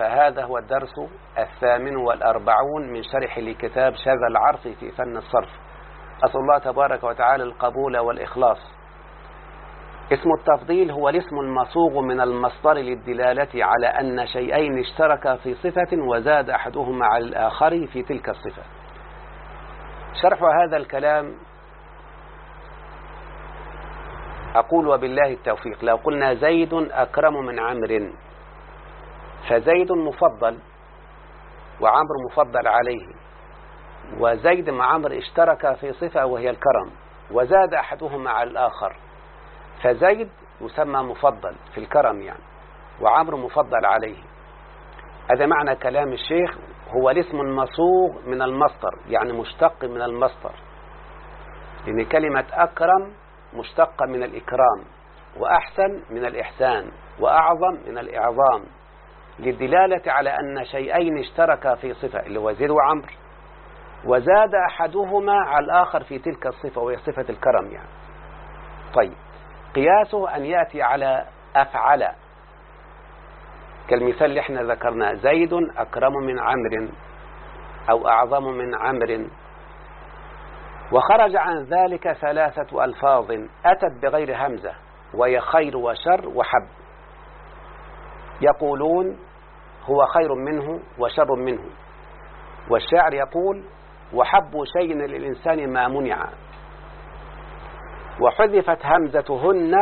فهذا هو الدرس الثامن والأربعون من شرح لكتاب شذا العرف في فن الصرف. أسأل الله تبارك وتعالى القبول والإخلاص. اسم التفضيل هو الاسم المصوغ من المصدر للدلالة على أن شيئين اشتركا في صفة وزاد أحدهما على الآخر في تلك الصفة. شرح هذا الكلام أقول وبالله التوفيق. لو قلنا زيد أكرم من عمرو. فزيد مفضل وعمر مفضل عليه. وزيد مع عمرو اشترك في صفة وهي الكرم وزاد أحدهما على الآخر. فزيد يسمى مفضل في الكرم يعني وعمر مفضل عليه. هذا معنى كلام الشيخ هو الاسم المصوغ من المصدر يعني مشتق من المصدر. لأن كلمة أكرم مشتقة من الإكرام وأحسن من الإحسان وأعظم من الإعظام. للدلالة على أن شيئين اشتركا في صفة اللي هو زيد وعمر. وزاد أحدهما على الآخر في تلك الصفة وهي صفة الكرم يعني. طيب قياسه أن يأتي على أفعل. كالمثال اللي إحنا ذكرناه زيد أكرم من عمر أو أعظم من عمر. وخرج عن ذلك ثلاثة ألفاظ أتت بغير همزة وهي خير وشر وحب. يقولون هو خير منه وشر منه. والشاعر يقول وحب شيء للإنسان ما منع. وحذفت همزتهن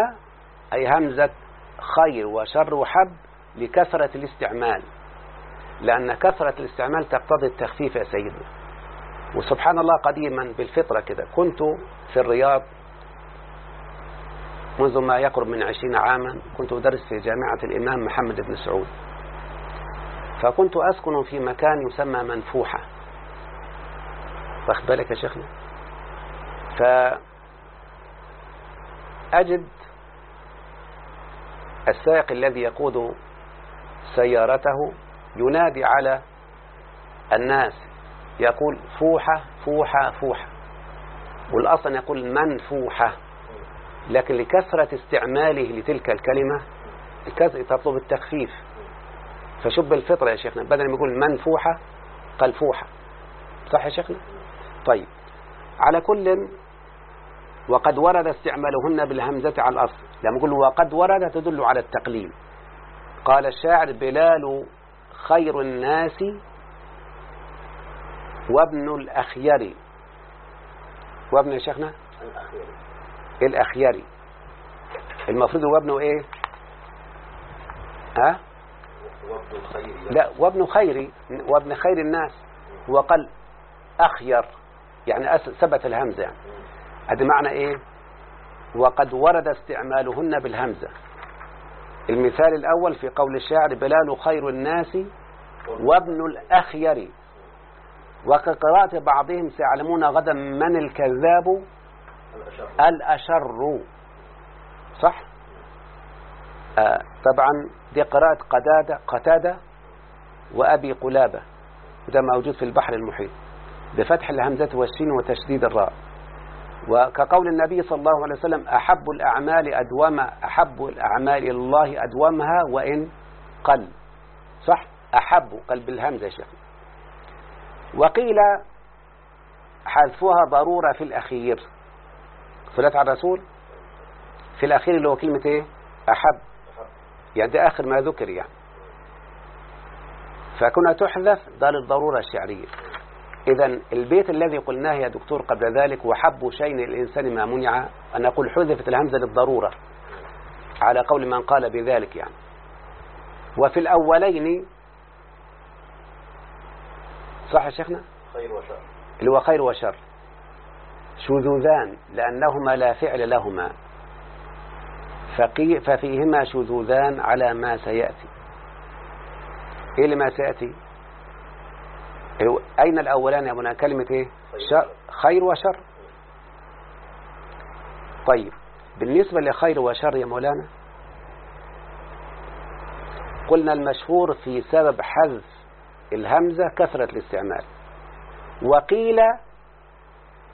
أي همزة خير وشر وحب لكثرة الاستعمال. لأن كثرة الاستعمال تقتضي التخفيف يا سيدنا. وسبحان الله قديما بالفطرة كده. كنت في الرياض منذ ما يقرب من عشرين عاما كنت أدرس في جامعة الإمام محمد بن سعود. فكنت أسكن في مكان يسمى منفوحة. واخد بالك يا شيخنا؟ فأجد السائق الذي يقود سيارته ينادي على الناس يقول فوحة فوحة فوحة. والأصل يقول منفوحة. لكن لكثرة استعماله لتلك الكلمة تطلب التخفيف. فشب الفطرة يا شيخنا بدل ما يقول منفوحة قال فوحة صح يا شيخنا؟ طيب. على كل وقد ورد استعمالهن بالهمزة على الأصل. لما يقول وقد ورد تدل على التقليل قال الشاعر بلال خير الناس وابن الأخير وابن يا شيخنا؟ الأخيري المفروض هو ابنه إيه؟ ها؟ لا وابن خيري وابن خير الناس وقال أخير يعني ثبت الهمزة. يعني هذا معنى إيه؟ وقد ورد استعمالهن بالهمزة. المثال الأول في قول الشاعر بلال خير الناس وابن الأخير. وكقراءة بعضهم سيعلمون غدا من الكذاب الأشر. صح؟ آه طبعا دي قراءة قتادة قتادة وأبي قلابة. وده موجود في البحر المحيط. بفتح الهمزة والسين وتشديد الراء. وكقول النبي صلى الله عليه وسلم أحب الأعمال أدوم أحب الأعمال إلى الله أدومها وإن قل. صح؟ أحب قل بالهمزة يا شيخ. وقيل حذفها ضرورة في الأخير. صلاة على الرسول. في الأخير اللي هو كلمة إيه؟ أحب. يعني ده آخر ما ذكر يعني. فكنا تحذف ده للضرورة الشعرية. إذا البيت الذي قلناه يا دكتور قبل ذلك وحب شيء الإنسان ما منع أن أقول حذفت الهمزة للضرورة على قول من قال بذلك يعني. وفي الأولين صح يا شيخنا؟ خير وشر. اللي هو خير وشر. شذوذان لأنهما لا فعل لهما. فقي ففيهما شذوذان على ما سيأتي. إيه اللي ما سيأتي؟ أين الأولان يا ابونا كلمة إيه؟ شر خير وشر. طيب بالنسبة لخير وشر يا مولانا قلنا المشهور في سبب حذف الهمزة كثرة الاستعمال وقيل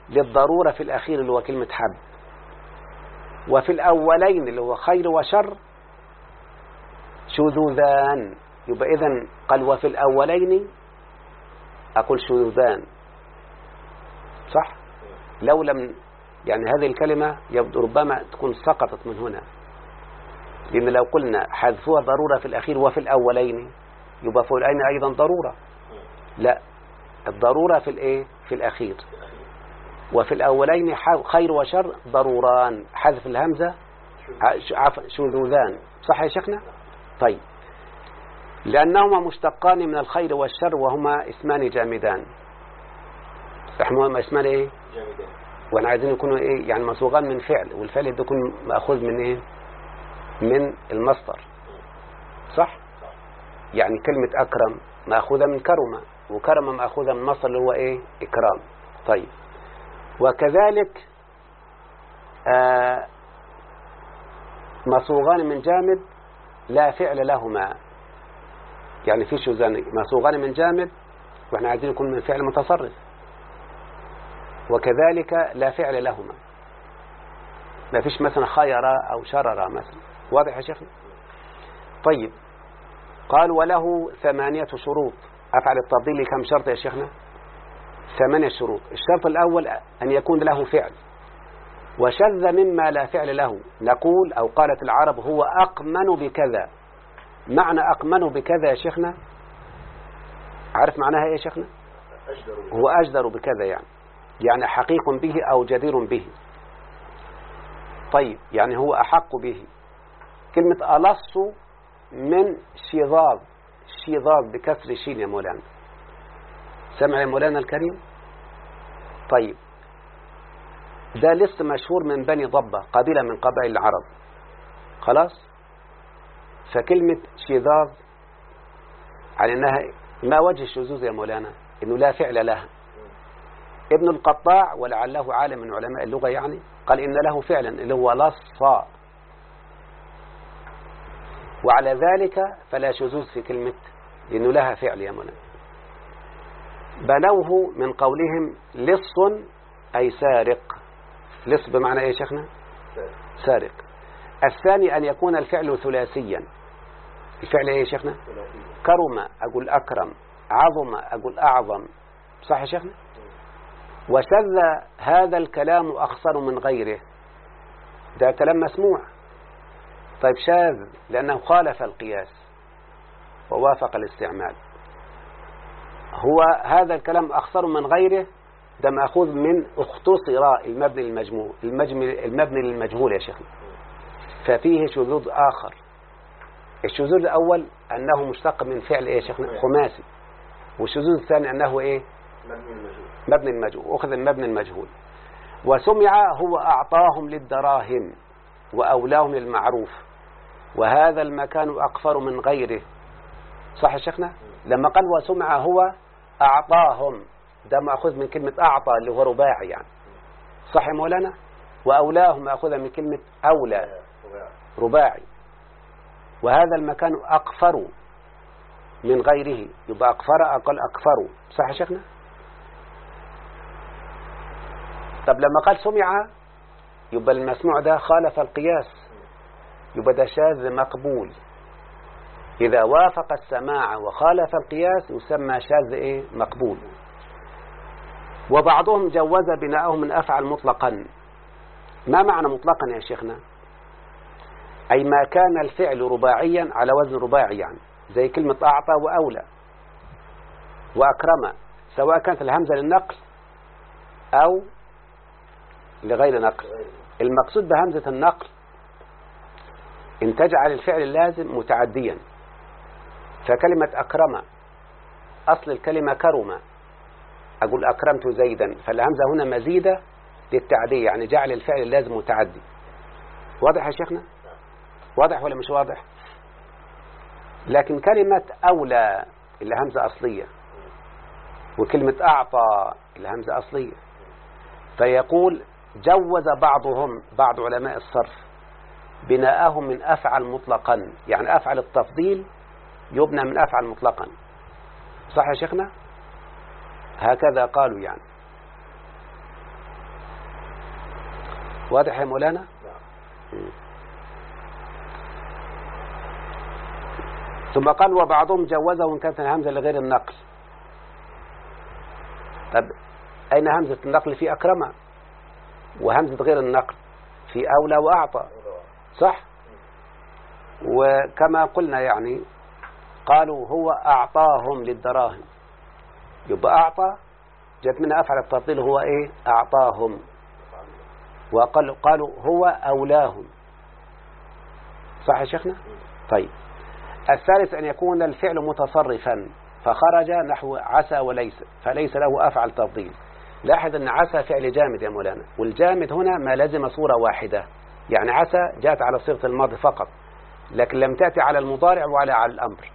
للضرورة في الأخير اللي هو كلمة حب وفي الأولين اللي هو خير وشر شذوذان. يبقى إذن قال وفي الأولين أقول شذوذان. صح؟ لو لم يعني هذه الكلمة يبدو ربما تكون سقطت من هنا. لأن لو قلنا حذفوها ضرورة في الأخير وفي الأولين يبقى في الأولين أيضا ضرورة. لا الضرورة في الإيه؟ في الأخير. وفي الأولين خير وشر ضروران. حذف الهمزة عفوا شذوذان. صح يا شيخنا؟ طيب. لأنهما مشتقان من الخير والشر وهما اسمان جامدان. هما اسمان إيه؟ جامدين وأنا عايزين يكونوا إيه؟ يعني مصوغان من فعل والفعل ده يكون مأخوذ من إيه؟ من المصدر. صح؟ يعني كلمة أكرم مأخوذة من كرمة وكرمة مأخوذة من مصدر اللي هو إيه؟ إكرام. طيب. وكذلك آه مصوغان من جامد لا فعل لهما. يعني في شوزان مصوغان من جامد وإحنا عايزين يكون من فعل متصرف. وكذلك لا فعل لهما. ما فيش مثلا خير أو شرر مثلا. واضح يا شيخنا طيب. قال وله ثمانية شروط. أفعل التفضيل كم شرط يا شيخنا؟ ثمانية شروط. الشرط الأول أن يكون له فعل. وشذ مما لا فعل له. نقول أو قالت العرب هو أقمن بكذا. معنى أقمن بكذا يا شيخنا؟ عارف معناها إيه يا شيخنا. هو أجدر بكذا يعني. يعني حقيق به أو جدير به. طيب يعني هو أحق به. كلمة ألص من شظاظ شظاظ بكسر شين يا مولانا. سمع يا مولانا الكريم؟ طيب. ده لص مشهور من بني ضبة قبيلة من قبائل العرب. خلاص؟ فكلمة شظاظ على أنها ما وجه الشذوذ يا مولانا؟ أنه لا فعل لها. ابن القطاع ولعله عالم من علماء اللغة يعني قال إن له فعلا اللي هو لص وعلى ذلك فلا شذوذ في كلمة لأنه لها فعل يا مولانا. بنوه من قولهم لص أي سارق. لص بمعنى إيه شيخنا؟ سارق. الثاني أن يكون الفعل ثلاثيا. الفعل إيه شيخنا. كرم أقول أكرم عظم أقول أعظم. صح يا شيخنا؟ وشذ هذا الكلام أخصر من غيره. ده كلام مسموع. طيب شاذ لأنه خالف القياس ووافق الاستعمال. هو هذا الكلام أخصر من غيره ده مأخوذ من اختصر المبني المجمل- المبني للمجهول يا شيخنا. ففيه شذوذ آخر. الشذوذ الأول أنه مشتق من فعل إيه يا شيخنا؟ خماسي. والشذوذ الثاني أنه إيه؟ مبني المجهول مبني المجهول أخذ من مبني المجهول. وسمع هو أعطاهم للدراهم وأولاهم للمعروف. وهذا المكان أقفر من غيره. صح يا شيخنا؟ لما قال وسمع هو أعطاهم ده مأخوذ من كلمة أعطى اللي هو رباعي يعني. صح مولانا؟ وأولاهم مأخوذة من كلمة أولى رباعي. رباعي وهذا المكان أقفر من غيره يبقى أقفر أقل أقفر. صح يا شيخنا؟ طب لما قال سمع يبقى المسموع ده خالف القياس. يبقى ده شاذ مقبول. إذا وافق السماع وخالف القياس يسمى شاذ إيه؟ مقبول. وبعضهم جوز بناءه من أفعل مطلقا. ما معنى مطلقا يا شيخنا؟ أي ما كان الفعل رباعيا على وزن رباعي يعني. زي كلمة أعطى وأولى. وأكرم. سواء كانت الهمزة للنقل أو لغير نقل. المقصود بهمزة النقل إن تجعل الفعل اللازم متعديا. فكلمة أكرم أصل الكلمة كرم. أقول أكرمت زيدا فالهمزة هنا مزيدة للتعدية يعني جعل الفعل اللازم متعدي. واضح يا شيخنا؟ واضح ولا مش واضح؟ لكن كلمة أولى اللي همزة أصلية وكلمة أعطى الهمزة أصلية. فيقول جوز بعضهم بعض علماء الصرف بناءهم من أفعل مطلقا يعني أفعل التفضيل يبنى من أفعل مطلقا. صح يا شيخنا؟ هكذا قالوا يعني. واضح يا مولانا؟ ثم قال وبعضهم جوزه إن كانت الهمزة لغير النقل. طب أين همزة النقل في أكرمة وهمزة غير النقل في أولى وأعطى. صح؟ وكما قلنا يعني قالوا هو أعطاهم للدراهم. يبقى أعطى جت منها أفعل التفضيل هو إيه؟ أعطاهم. وقالوا قالوا هو أولاهم. صح يا شيخنا؟ طيب. الثالث أن يكون الفعل متصرفا فخرج نحو عسى وليس فليس له أفعل تفضيل لاحظ أن عسى فعل جامد يا مولانا. والجامد هنا ما لزم صورة واحدة. يعني عسى جاءت على صيغة الماضي فقط لكن لم تأتي على المضارع ولا على الأمر.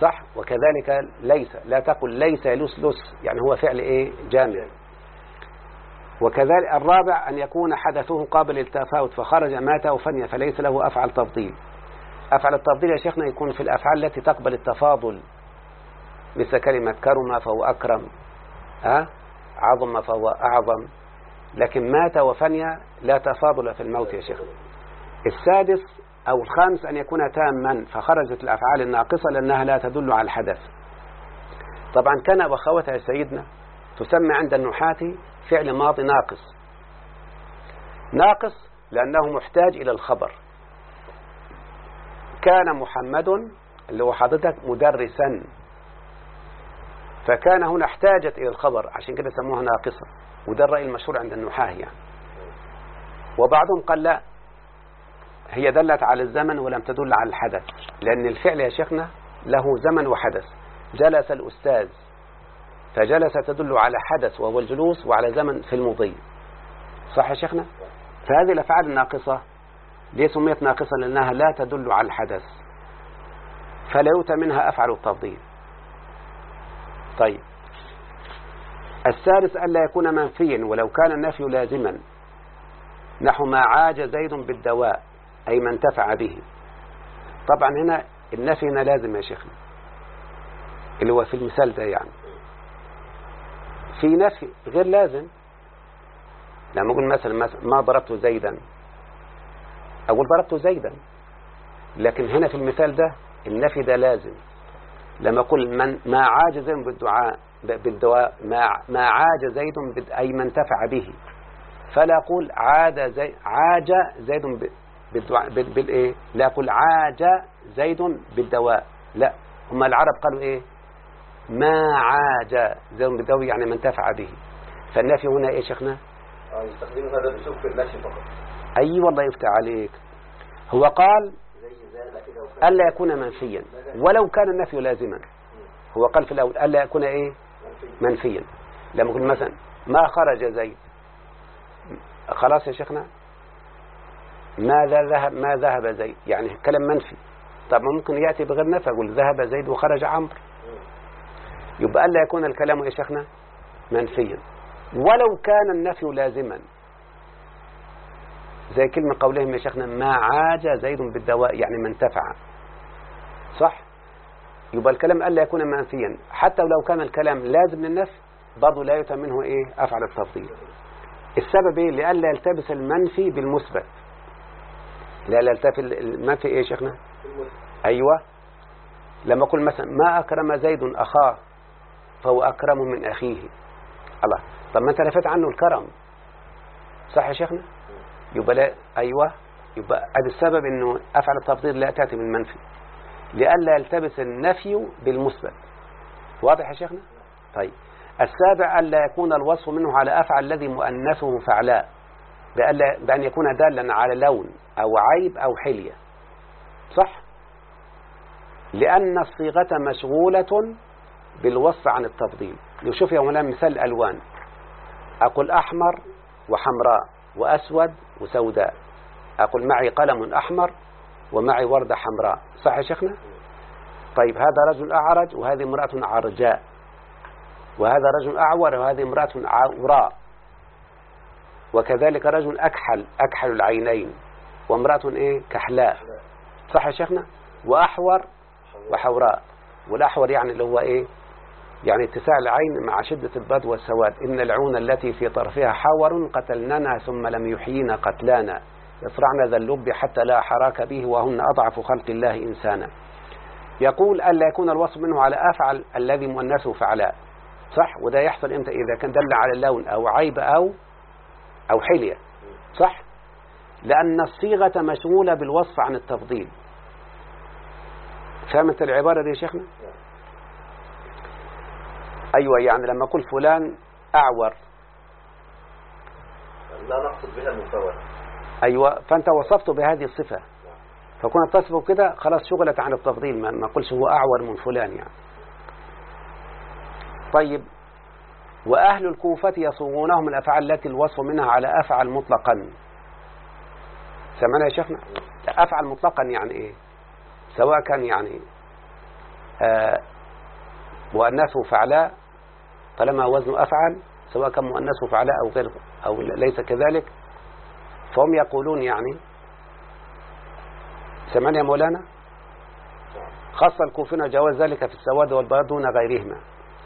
صح؟ وكذلك ليس لا تقل ليس لس لس يعني هو فعل إيه؟ جامد وكذلك الرابع أن يكون حدثه قابل للتفاوت فخرج مات أو فني فليس له أفعل تفضيل. أفعل التفضيل يا شيخنا يكون في الأفعال التي تقبل التفاضل. مثل كلمة كرم فهو أكرم ها؟ عظم فهو أعظم. لكن مات وفني لا تفاضل في الموت يا شيخ. السادس أو الخامس أن يكون تاما فخرجت الأفعال الناقصة لأنها لا تدل على الحدث. طبعا كان وخوتها يا سيدنا تسمى عند النحاة فعل ماضي ناقص. ناقص لأنه محتاج إلى الخبر. كان محمد اللي هو حضرتك مدرسا. فكان هنا احتاجت إلى الخبر عشان كده سموها ناقصة وده الرأي المشهور عند النحاة يعني. وبعضهم قال لا هي دلت على الزمن ولم تدل على الحدث. لأن الفعل يا شيخنا له زمن وحدث. جلس الأستاذ فجلس تدل على حدث وهو الجلوس وعلى زمن في المضي. صح يا شيخنا؟ فهذه الأفعال الناقصة ليه سميت ناقصة؟ لأنها لا تدل على الحدث. فلا يؤتى منها أفعل التفضيل. طيب. الثالث ألا يكون منفيا ولو كان النفي لازما. نحو ما عاج زيد بالدواء. أي ما انتفع به. طبعا هنا النفي هنا لازم يا شيخنا. اللي هو في المثال ده يعني. في نفي غير لازم. لما أقول مثلا ما ضربت زيدا. أقول ضربت زيدا. لكن هنا في المثال ده النفي ده لازم. لما أقول من ما عاج زيد بالدعاء بالدواء ما ما عاج زيد أي من انتفع به. فلا أقول عاد زي عاج زيد بالإيه؟ لا أقول عاج زيد بالدواء لا. هم العرب قالوا إيه؟ ما عاج زيد بالدواء يعني من انتفع به. فالنفي هنا إيه شيخنا؟ آه يستخدموا هذا الأسلوب في المشي فقط. أي والله يفتح عليك. هو قال. ألا يكون منفيا. ولو كان النفي لازما. هو قال في الأول ألا يكون إيه؟ منفي. منفيا. لما يقول مثلا ما خرج زيد؟ خلاص يا شيخنا؟ ماذا ذهب ما ذهب زيد؟ يعني كلام منفي. طب ما ممكن يأتي بغير نفي يقول ذهب زيد وخرج عمرو. يبقى ألا يكون الكلام يا شيخنا؟ منفيا. ولو كان النفي لازما. زي كلمة قولهم يا شيخنا ما عاج زيد بالدواء يعني من انتفع. صح؟ يبقى الكلام ألا يكون منفيا. حتى لو كان الكلام لازم للنفي برضه لا يتم منه إيه؟ أفعل التفضيل. السبب إيه؟ لألا يلتبس المنفي بالمثبت. لا يلتبس المنفي إيه يا شيخنا؟ في المسلم. أيوة. لما أقول مثلا ما أكرم زيد أخاه فهو أكرم من أخيه. الله. طب ما أنت نفيت عنه الكرم. صح يا شيخنا؟ يبقى لا أيوة. يبقى هذا السبب أنه أفعل التفضيل لا تأتي من منفي لئلا يلتبس النفي بالمثبت. واضح يا شيخنا؟ طيب. السابع ألا يكون الوصف منه على أفعل الذي مؤنثه فعلاء. بأن يكون دالا على لون. أو عيب أو حلية. صح؟ لأن الصيغة مشغولة بالوصف عن التفضيل. نشوف يا مولانا مثال الألوان. أقول أحمر وحمراء وأسود وسوداء. أقول معي قلم أحمر ومعي وردة حمراء. صح يا شيخنا؟ طيب هذا رجل أعرج وهذه امرأة عرجاء وهذا رجل أعور وهذه امرأة عوراء. وكذلك رجل أكحل أكحل العينين. وامرأة إيه؟ كحلاء. صح يا شيخنا؟ وأحور وحوراء. والأحور يعني اللي هو إيه؟ يعني اتساع العين مع شدة البرد والسواد. إن العون التي في طرفها حور قتلننا ثم لم يحيينا قتلانا. يصرعن ذا اللب حتى لا حراك به وهن أضعف خلق الله إنسانا. يقول ألا يكون الوصف منه على أفعل الذي مؤنثه فعلاء. صح؟ وده يحصل إمتى؟ إذا كان دل على اللون أو عيب أو أو حلية. صح؟ لأن الصيغة مشغولة بالوصف عن التفضيل. فهمت العبارة دي يا شيخنا؟ أيوة يعني لما أقول فلان أعور. لا نقصد بها المساواة أيوة فأنت وصفته بهذه الصفة. فكون تصفه كده خلاص شغلت عن التفضيل ما قلش هو أعور من فلان يعني. طيب وأهل الكوفة يصوغونهم الأفعال التي الوصف منها على أفعل مطلقا. سمعنا يا شيخنا؟ أفعل مطلقا يعني إيه؟ سواء كان يعني آه مؤنثه فعلاء طالما وزنه أفعل سواء كان مؤنثه فعلاء أو غير أو ليس كذلك فهم يقولون يعني سمعنا يا مولانا؟ خاصة الكوفين جواز ذلك في السواد والبياض دون غيرهما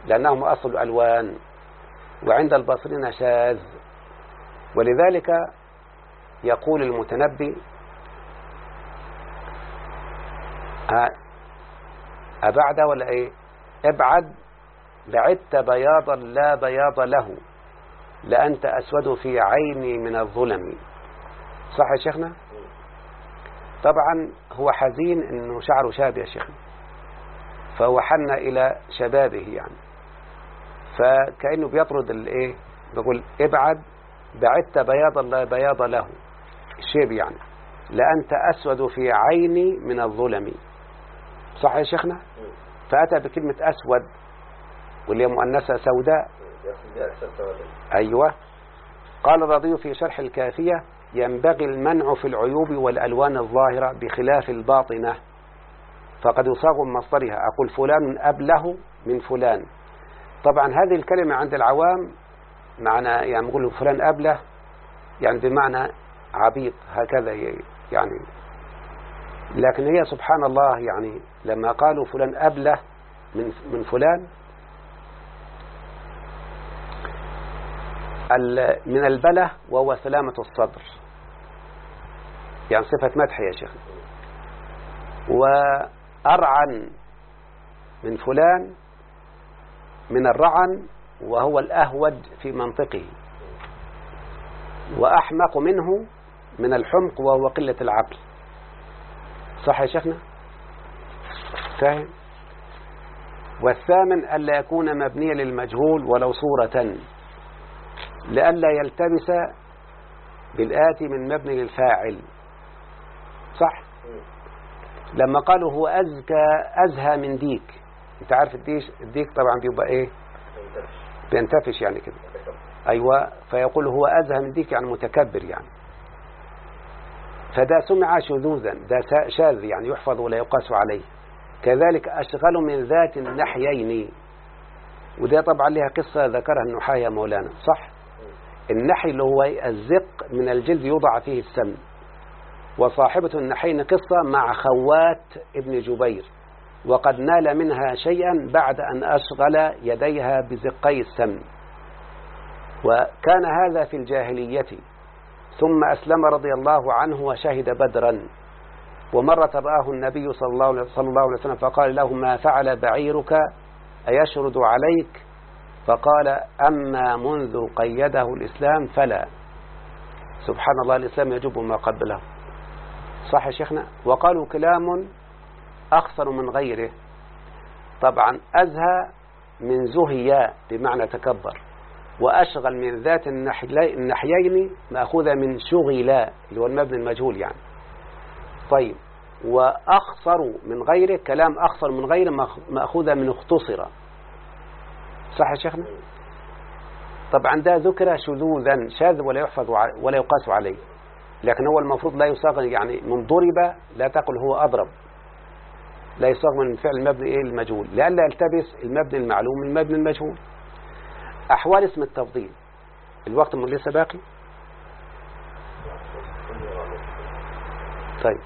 لأنهم أصل الألوان وعند البصرين شاذ ولذلك يقول المتنبي ها أبعد ولا إيه؟ ابعد بعدت بياضا لا بياض له لأنت أسود في عيني من الظلم. صح يا شيخنا؟ طبعا هو حزين إنه شعره شاب يا شيخنا. فهو حن إلى شبابه يعني. فكأنه بيطرد الإيه؟ بيقول ابعد بعدت بياضا لا بياض له. الشيب يعني. لأنت أسود في عيني من الظلم. صح يا شيخنا؟ فأتى بكلمة أسود واللي هي سوداء. أيوة. قال الرضي في شرح الكافية ينبغي المنع في العيوب والألوان الظاهرة بخلاف الباطنة. فقد يصاغ من مصدرها. أقول فلان أبله من فلان. طبعا هذه الكلمة عند العوام معنى يعني نقول فلان أبله يعني بمعنى عبيط هكذا يعني. لكن هي سبحان الله يعني لما قالوا فلان أبلة من من فلان من البلة وهو سلامة الصدر. يعني صفة مدح يا شيخ. وأرعن من فلان من الرعن وهو الأهوج في منطقه. وأحمق منه من الحمق وهو قلة العقل. صح يا شيخنا؟ فاهم؟ والثامن ألا يكون مبنيا للمجهول ولو صورة. لئلا يلتبس بالآتي من مبني للفاعل. صح؟ لما قالوا هو أزكى أزهى من ديك. أنت عارف الديك, الديك طبعا بيبقى إيه؟ بينتفش يعني كده. أيوه فيقول هو أزهى من ديك يعني متكبر يعني. فده سمع شذوذا سا- شاذ يعني يحفظ ولا يقاس عليه. كذلك أشغل من ذات النحيين. وده طبعا لها قصة ذكرها النحاة مولانا صح؟ النحي اللي هو الزق من الجلد يوضع فيه السمن وصاحبة النحين قصة مع خوات ابن جبير. وقد نال منها شيئا بعد أن أشغل يديها بزقي السمن وكان هذا في الجاهلية. ثم أسلم رضي الله عنه وشهد بدرا. ومرة رآه النبي صلى الله عليه- صلى الله عليه وسلم فقال له ما فعل بعيرك أيشرد عليك؟ فقال أما منذ قيده الإسلام فلا. سبحان الله الإسلام يجب ما قبله. صح يا شيخنا؟ وقالوا كلام أخصر من غيره. طبعا أزهى من زهيا بمعنى تكبر. وأشغل من ذات النحيين مأخوذة من شغلا اللي هو المبني المجهول يعني. طيب وأخصر من غيره كلام أخصر من غيره مأخ- مأخوذة من اختصر. صح يا شيخنا؟ طبعا ده ذكر شذوذا شاذ ولا يحفظ ولا يقاس عليه. لكن هو المفروض لا يصاغ يعني من ضرب لا تقل هو أضرب. لا يصاغ من فعل المبني إيه؟ المجهول. لئلا يلتبس المبني المعلوم المبني المجهول. أحوال اسم التفضيل. الوقت من لسه باقي؟ طيب.